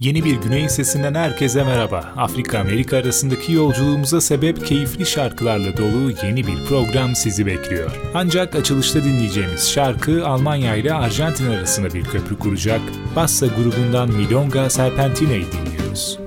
Yeni bir Güney Sesinden herkese merhaba. Afrika-Amerika arasındaki yolculuğumuza sebep keyifli şarkılarla dolu yeni bir program sizi bekliyor. Ancak açılışta dinleyeceğimiz şarkı Almanya ile Arjantin arasında bir köprü kuracak. Bassa grubundan Milonga Serpentine'yi dinliyoruz.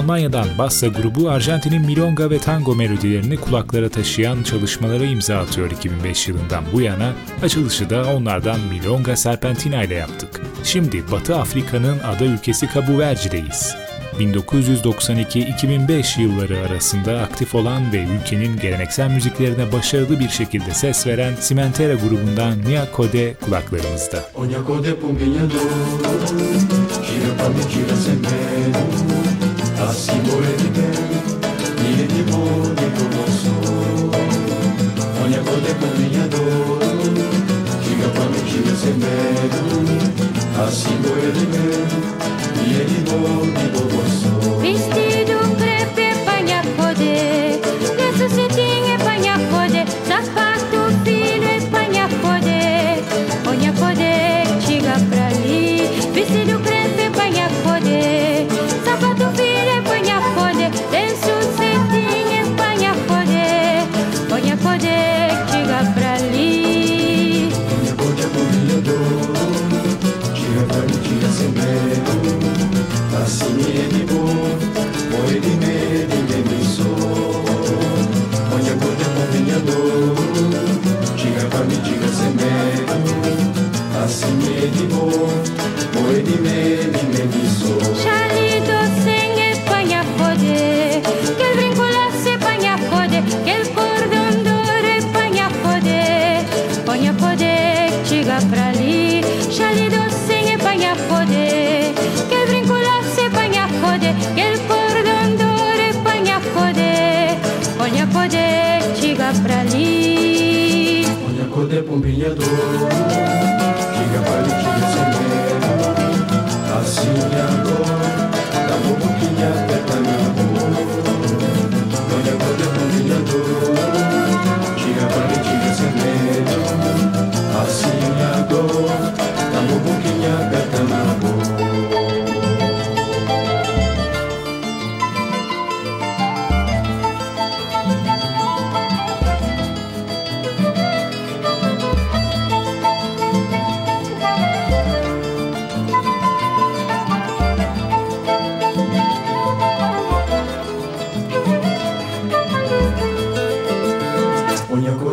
Almanya'dan Bassa grubu Arjantin'in milonga ve tango melodilerini kulaklara taşıyan çalışmalara imza atıyor 2005 yılından bu yana. Açılışı da onlardan Milonga Serpentina ile yaptık. Şimdi Batı Afrika'nın ada ülkesi Cabo Verde'deyiz. 1992-2005 yılları arasında aktif olan ve ülkenin geleneksel müziklerine başarılı bir şekilde ses veren Simentera grubundan Nia Kode kulaklarımızda. Onya Kode Assicuré di te, il di buoni promosso, ogni accordo con vignadoro, chi capame chi mi sembra, assicuré di me, il di buoni promosso.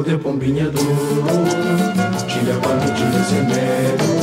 de pombinha do Chile a pano, chile é sem medo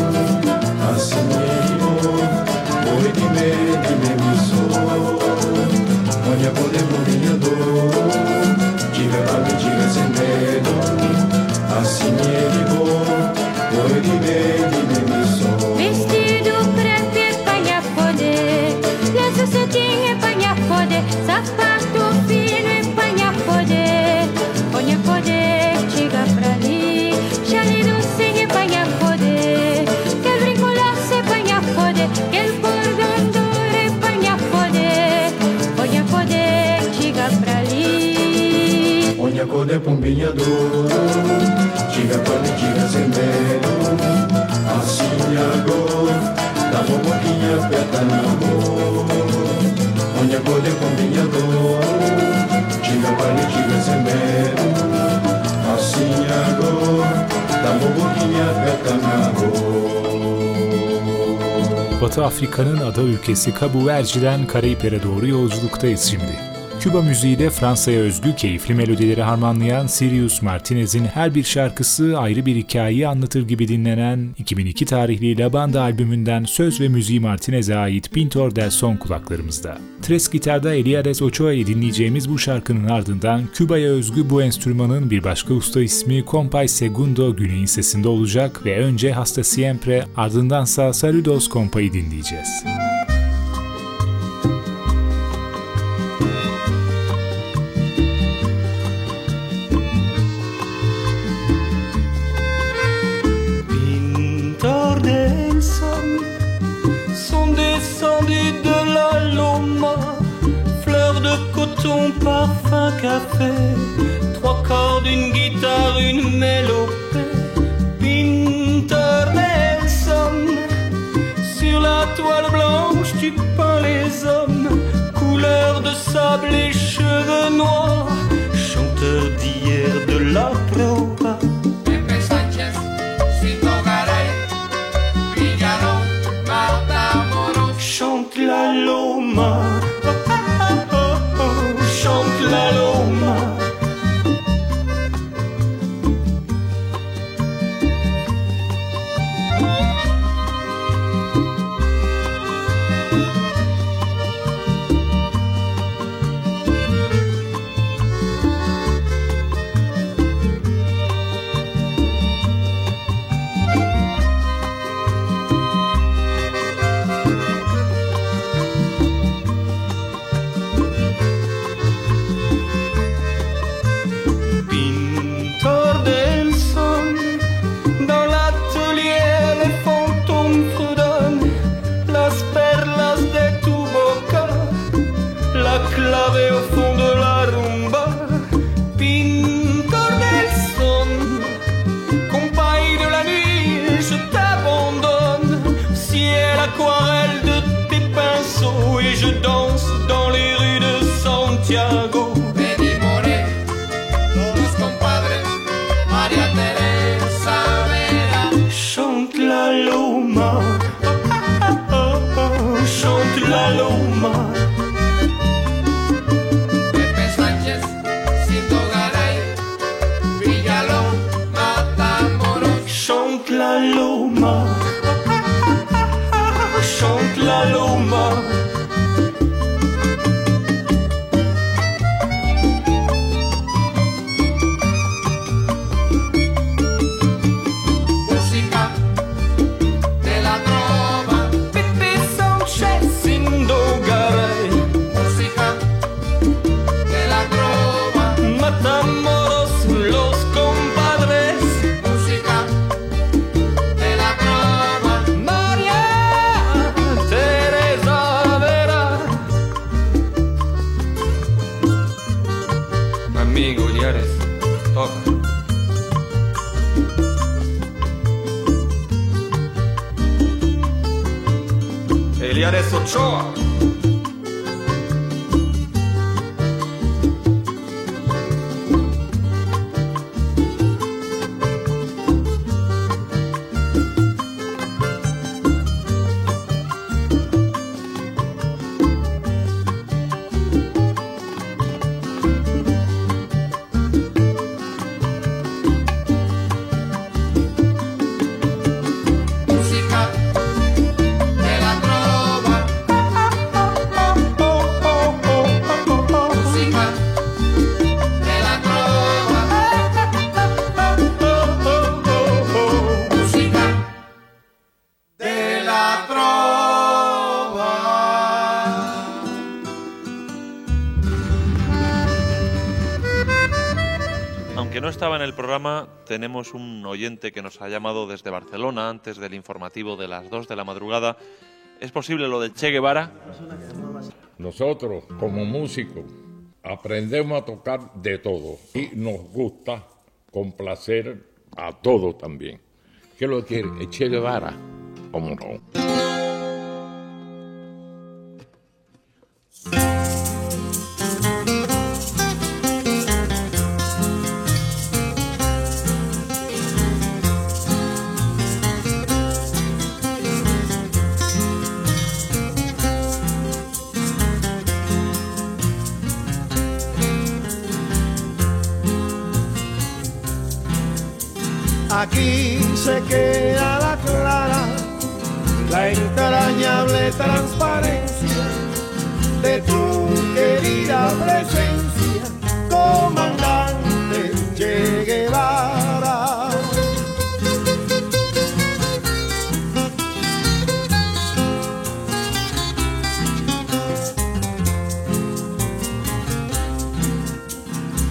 Batı Afrika'nın ada ülkesi Verde'den Karayiplere doğru yolculuktayız şimdi. Küba müziğiyle Fransa'ya özgü keyifli melodileri harmanlayan Sirius Martinez'in her bir şarkısı ayrı bir hikayeyi anlatır gibi dinlenen 2002 tarihli La Banda albümünden söz ve müziği Martinez'e ait Pintor del Son kulaklarımızda. Tres gitarda Eliades Ochoa'yı dinleyeceğimiz bu şarkının ardından Küba'ya özgü bu enstrümanın bir başka usta ismi Compay Segundo Güney'in sesinde olacak ve önce Hasta Siempre ardındansa Saludos Compay'ı dinleyeceğiz. ton parfum café, trois cordes, une guitare, une mélopée, estaba en el programa, tenemos un oyente que nos ha llamado desde Barcelona antes del informativo de las 2 de la madrugada. ¿Es posible lo del Che Guevara? Nosotros, como músicos, aprendemos a tocar de todo y nos gusta complacer a todo también. ¿Qué lo quiere? Che Guevara, ¿cómo no? Queda la clara, la entrañable transparencia de tu querida presencia, comandante Che Guevara.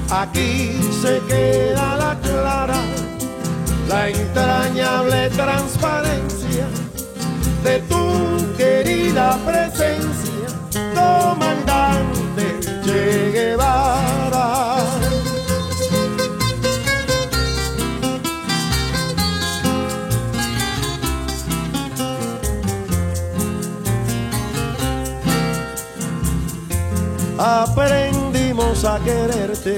Aquí se queda la clara la entrañable transparencia de tu querida presencia, comandante Che Guevara. Aprendimos a quererte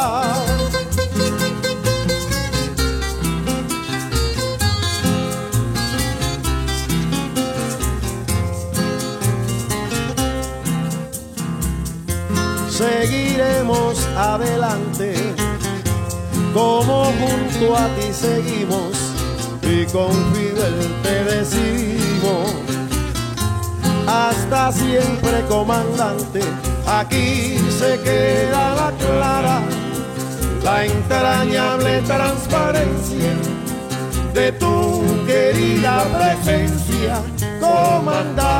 Seguiremos adelante, como junto a ti seguimos y con Fidel te decimos, hasta siempre comandante, aquí se queda la clara, la entrañable transparencia de tu querida presencia, comandante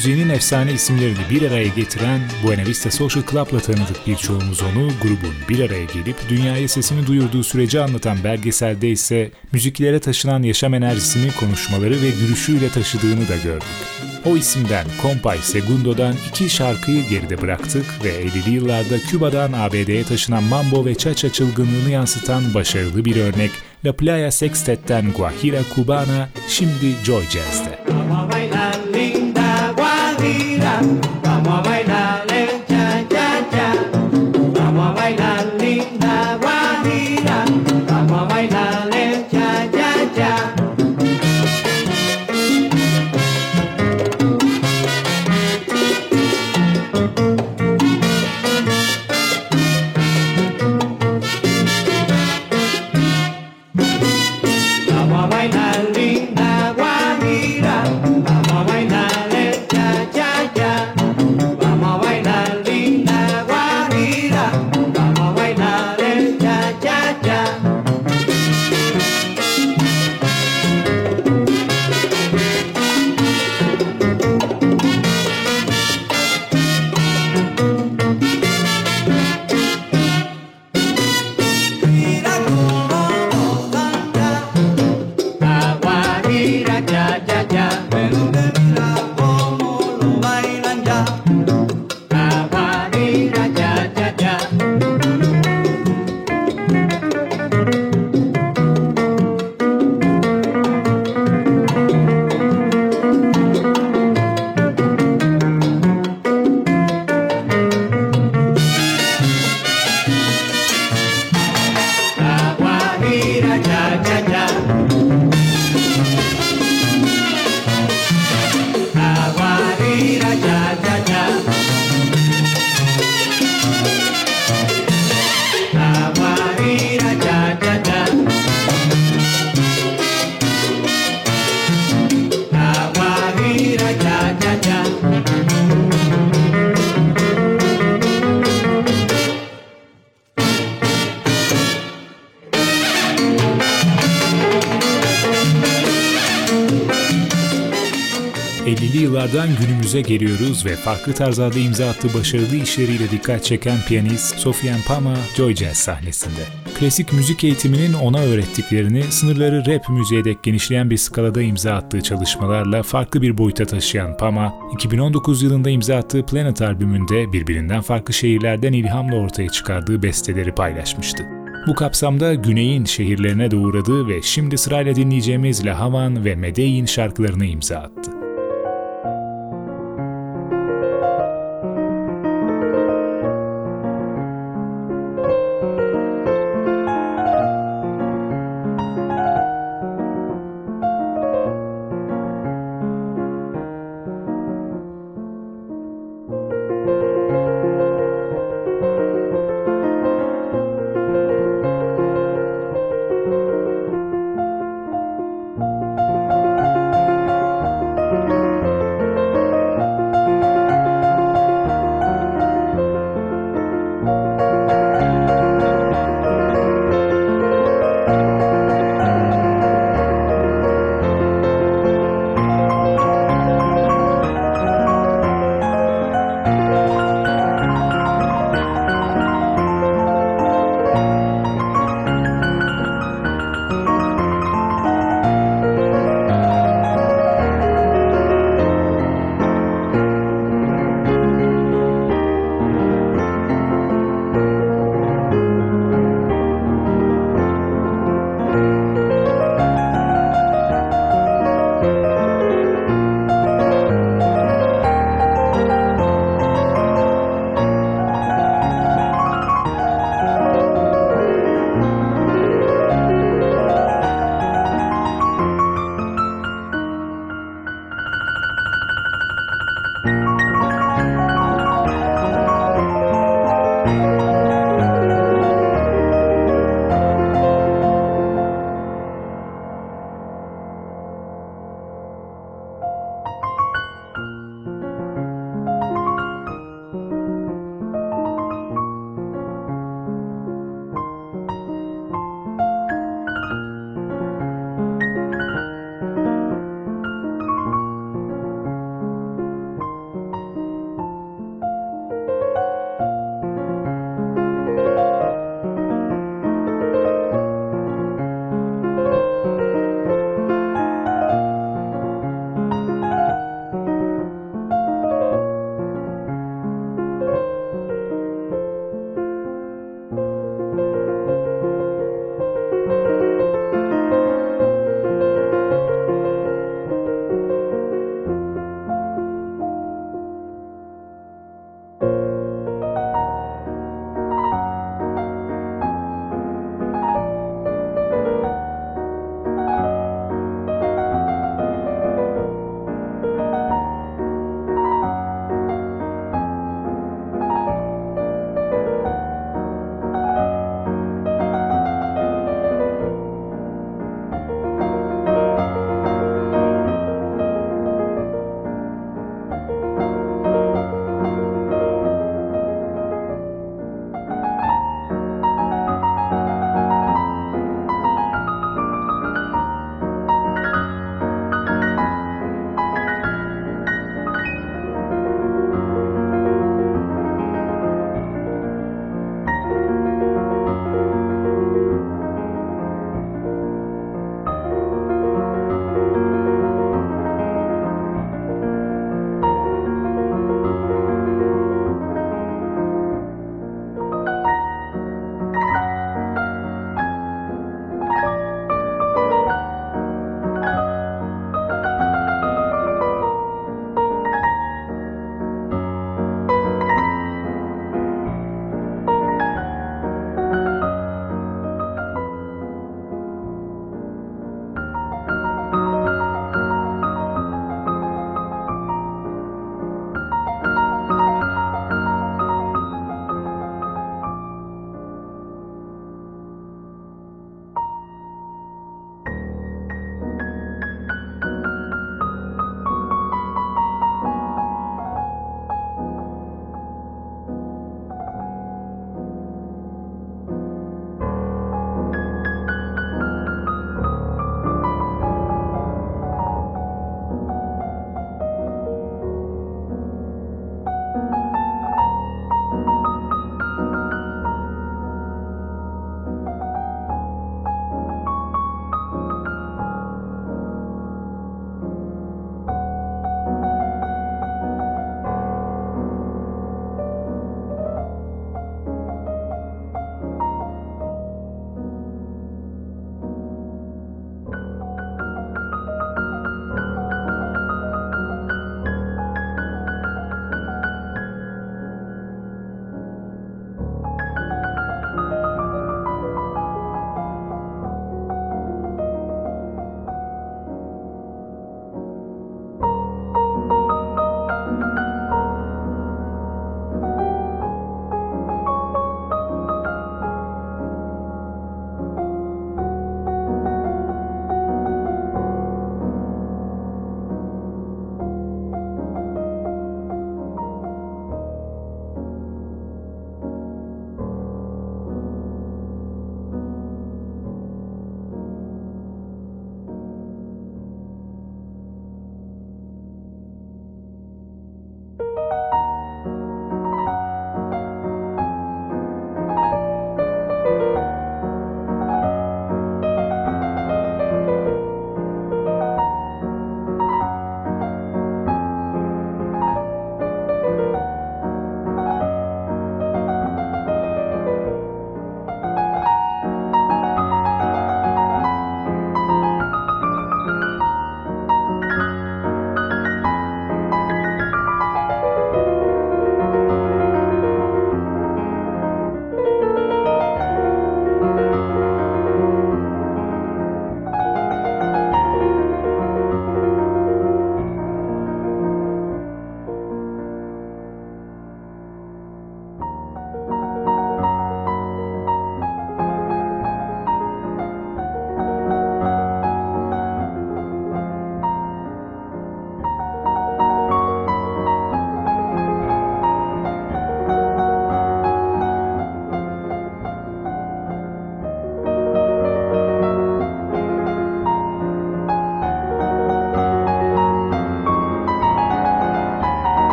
müziğinin efsane isimlerini bir araya getiren Buena Vista Social Club'la tanıdık birçoğumuz onu grubun bir araya gelip dünyaya sesini duyurduğu süreci anlatan belgeselde ise müziklere taşınan yaşam enerjisini konuşmaları ve gülüşüyle taşıdığını da gördük. O isimden Compay Segundo'dan iki şarkıyı geride bıraktık ve 50'li yıllarda Küba'dan ABD'ye taşınan mambo ve cha-cha çılgınlığını yansıtan başarılı bir örnek La Playa Sextet'ten Guajira Cubana, şimdi Joy Jazz'de. Linda Bye. Günümüze geliyoruz ve farklı tarzlarda imza attığı başarılı işleriyle dikkat çeken piyanist Sofian Pama, Joy Jazz sahnesinde. Klasik müzik eğitiminin ona öğrettiklerini sınırları rap müziğe dek genişleyen bir skalada imza attığı çalışmalarla farklı bir boyuta taşıyan Pama, 2019 yılında imza attığı Planet albümünde birbirinden farklı şehirlerden ilhamla ortaya çıkardığı besteleri paylaşmıştı. Bu kapsamda Güney'in şehirlerine de ve şimdi sırayla dinleyeceğimiz La Havan ve Medellin şarkılarına imza attı.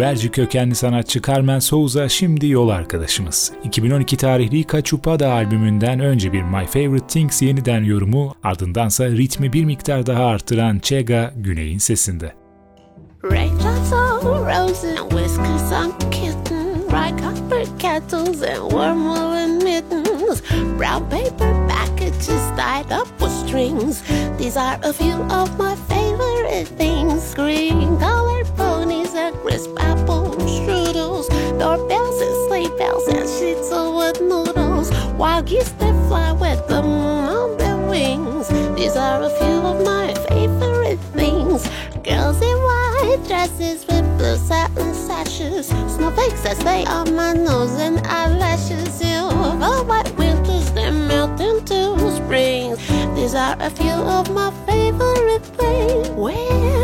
Kabuverci kökenli sanatçı Carmen Souza şimdi yol arkadaşımız. 2012 tarihli Cachupada albümünden önce bir My Favorite Things yeniden yorumu, ardındansa ritmi bir miktar daha artıran Chega Güney'in sesinde. Raindrops and whiskers on mittens, brown paper packages tied up with strings. These are a few of my favorite things: green colored strudels, doorbells and sleigh bells and sheets of wood noodles, wild geese that fly with the moon on their wings. These are a few of my favorite things: girls in white dresses with blue satin sashes, snowflakes that stay on my nose and eyelashes, silver white winters that melt into springs. These are a few of my favorite things. When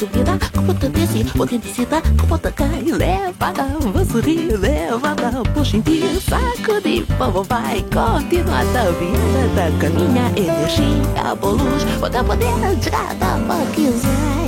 subida, com bota desce, podendo sentar, com bota cai, leva, vai sorrir, leva, puxa em ti, sacude, vamos, vai, continua da vida, da caminha, energia, boa luz, bota poder, tirada, quiser.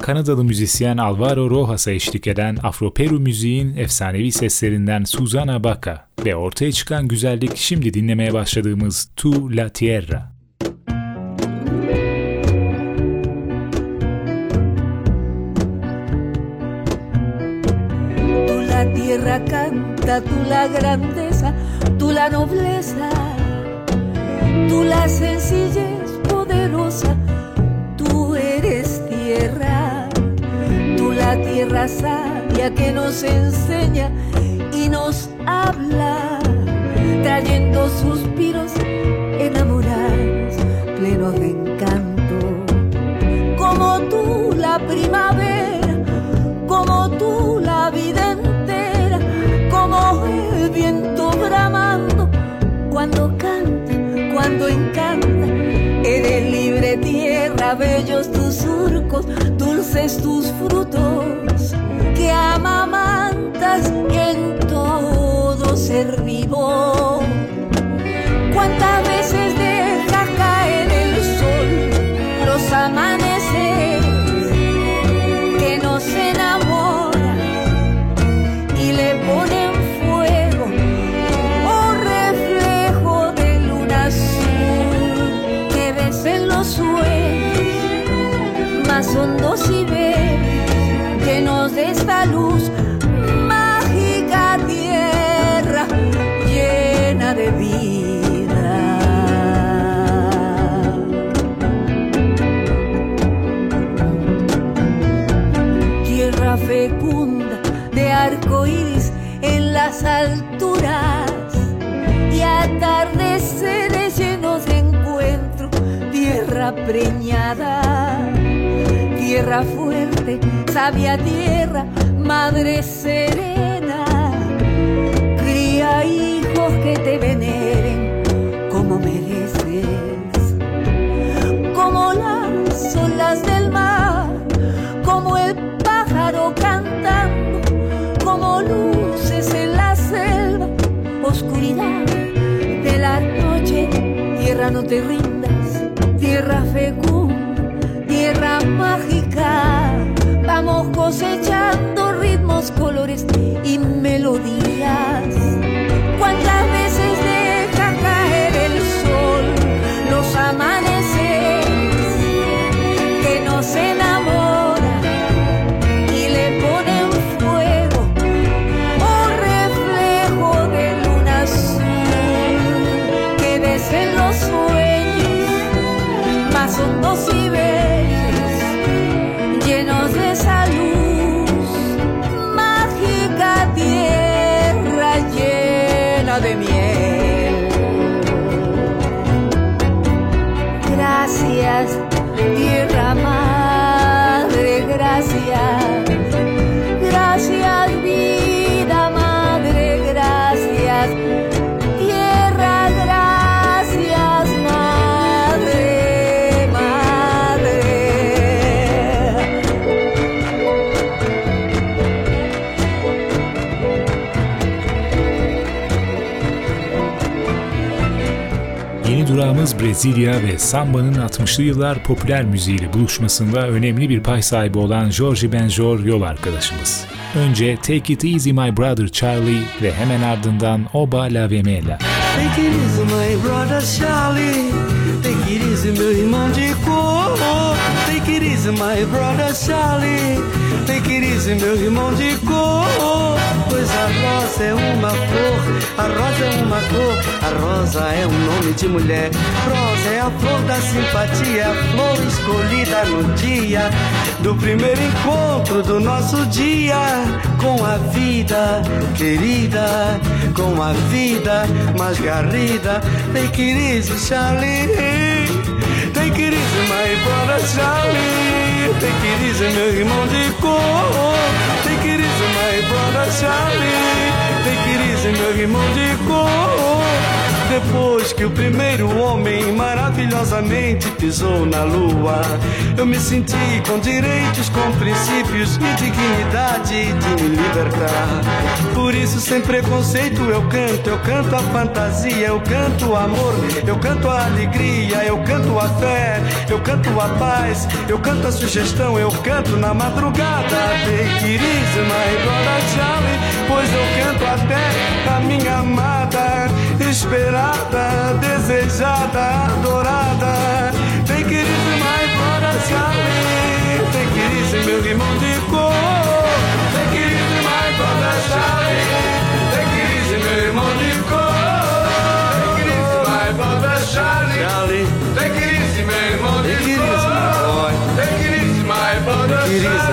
Kanadalı müzisyen Alvaro Rojas'a eşlik eden Afro-Peru müziğin efsanevi seslerinden Susana Baca ve ortaya çıkan güzellik şimdi dinlemeye başladığımız Tu La Tierra. Tú la tierra canta, tú la grandeza, tú la nobleza, tú la sencillez poderosa, tú eres tierra, tierra sabia que nos enseña y nos habla, trayendo suspiros enamorados, plenos de encanto, como tú la primavera, como tú la vida entera, como el viento bramando, cuando canta, cuando encanta, eres libre tierra, bellos tus surcos, dulces tus frutos, que amamantas en todo ser vivo. ¿Cuántas veces dejas arco iris en las alturas y atardeceres llenos de encuentro, tierra preñada, tierra fuerte, sabia tierra, madre serena, cría hijos que te veneren oscuridad de la noche, tierra no te rindas, tierra fecunda, tierra mágica, Vamos cosechando Yeni durağımız Brezilya ve sambanın 60'lı yıllar popüler müziğiyle buluşmasında önemli bir pay sahibi olan Jorge Benjor yol arkadaşımız. Önce Take It Easy My Brother Charlie ve hemen ardından Oba La Vemela. Take it easy, my brother Charlie. Take it easy, meu irmão de cor. Take it easy, my brother Charlie. Take it easy, meu irmão de cor. Pois a rosa é uma flor, a rosa é uma cor, a rosa é um nome de mulher. Rosa é a flor da simpatia, a flor escolhida no dia do primeiro encontro do nosso dia com a vida querida, com a vida mais garrida. Take it easy, Charlie. Take it easy, my brother Charlie. Take it meu irmão de cor banda Charlie Tem que ir sem meu irmão de cor. Depois que o primeiro homem maravilhosamente pisou na lua, eu me senti com direitos, com princípios e dignidade de me libertar. Por isso, sem preconceito, eu canto, eu canto a fantasia, eu canto o amor, eu canto a alegria, eu canto a fé, eu canto a paz, eu canto a sugestão, eu canto na madrugada. Take it easy, my pois eu canto até a minha amada, esperada, desejada, adorada. Tem que ir mais fora chave, tem que ir meu limão de cor. Tem que ir mais fora chave, tem que ir meu limão de cor. Tem que ir mais fora chave, tem que ir meu limão de cor. Tem que ir mais fora chave.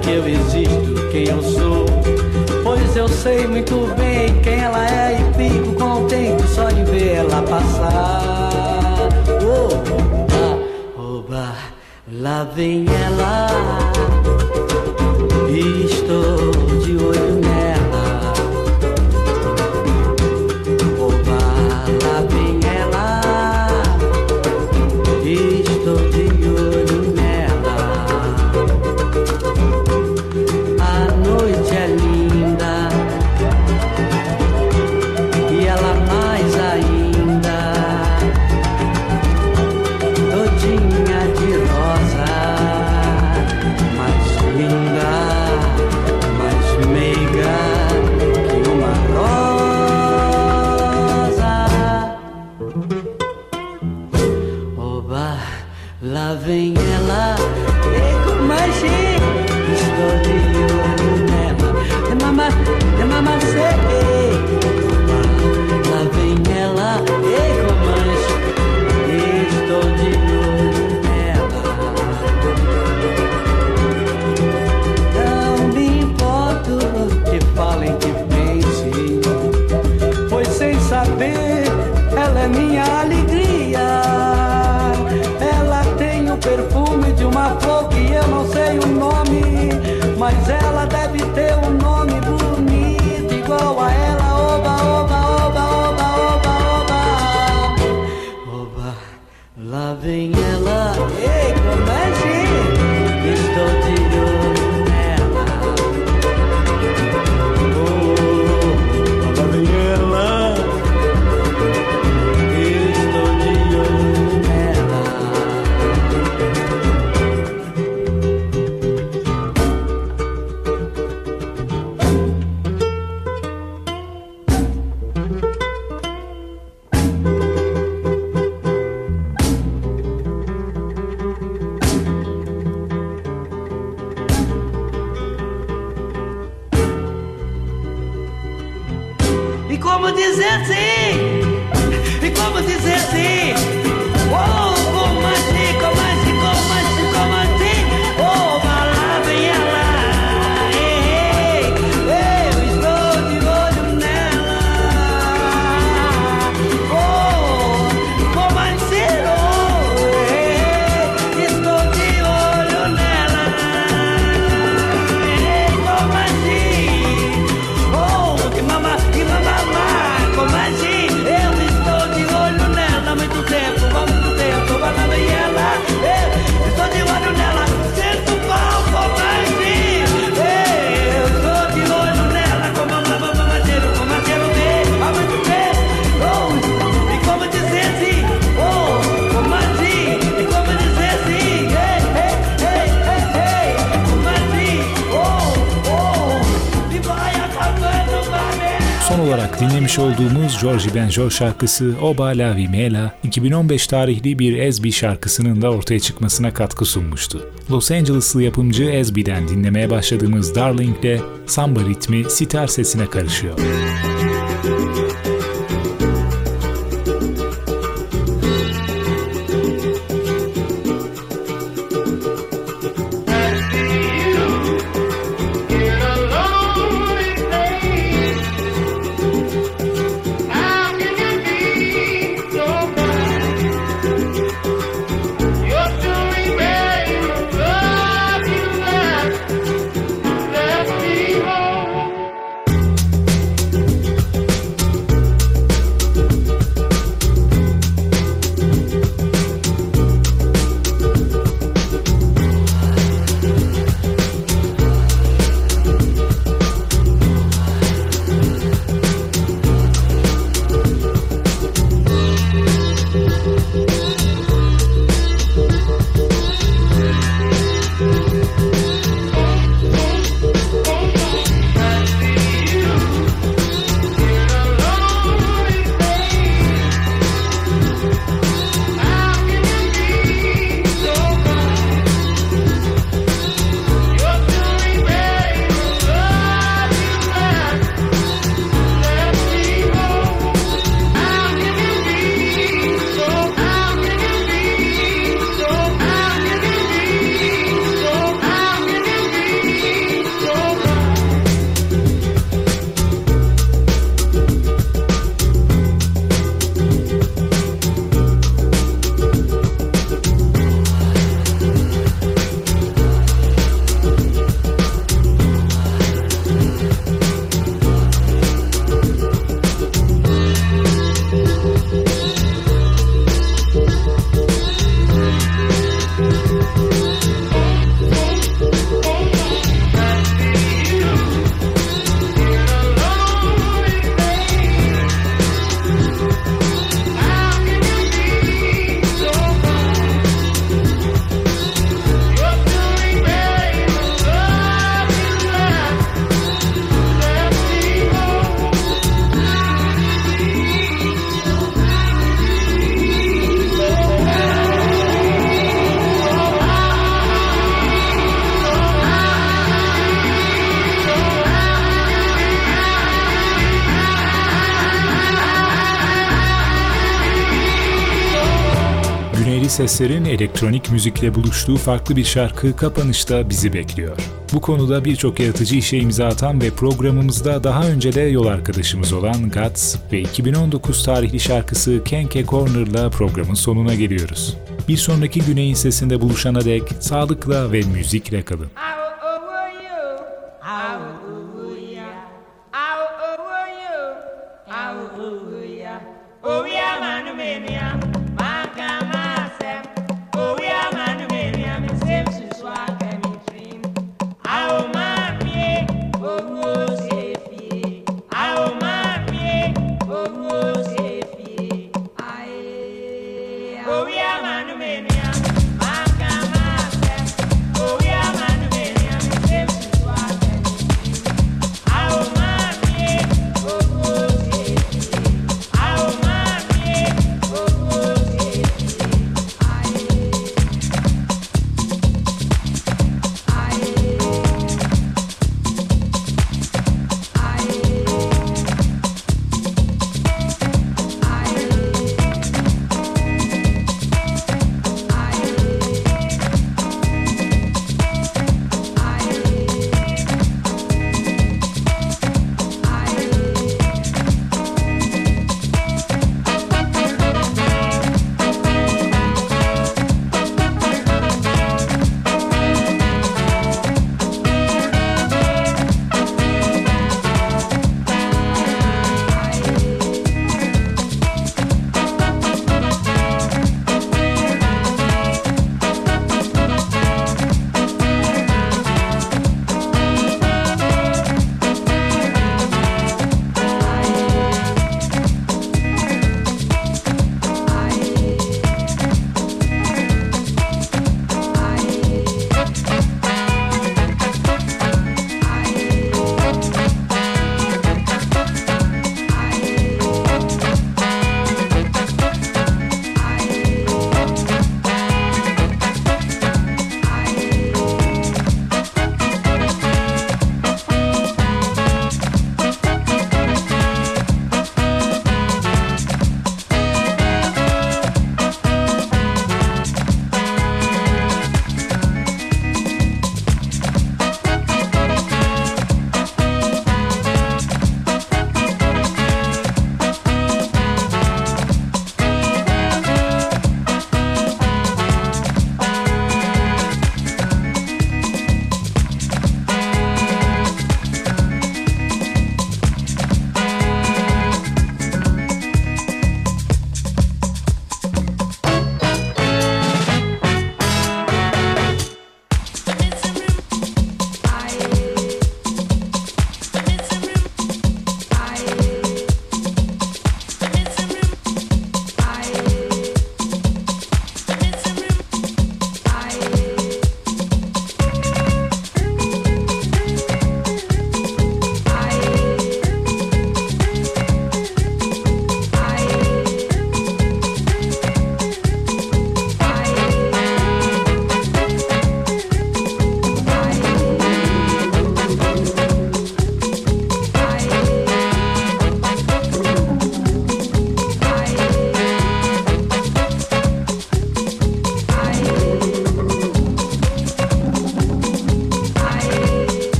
Que eu existo, quem eu sou. Pois eu sei muito bem quem ela é e fico contente só de ver ela passar. Oba, oba, lá vem ela, estou de olho that's it. dinlemiş olduğumuz George Benjo şarkısı Oba La Vimela, 2015 tarihli bir Ezbi şarkısının da ortaya çıkmasına katkı sunmuştu. Los Angeles'lı yapımcı Ezbi'den dinlemeye başladığımız Darling de samba ritmi sitar sesine karışıyor. Müzik seslerin elektronik müzikle buluştuğu farklı bir şarkı kapanışta bizi bekliyor. Bu konuda birçok yaratıcı işe imza atan ve programımızda daha önce de yol arkadaşımız olan Guts ve 2019 tarihli şarkısı Kenke Corner'la programın sonuna geliyoruz. Bir sonraki Güney'in sesinde buluşana dek sağlıkla ve müzikle kalın. Oh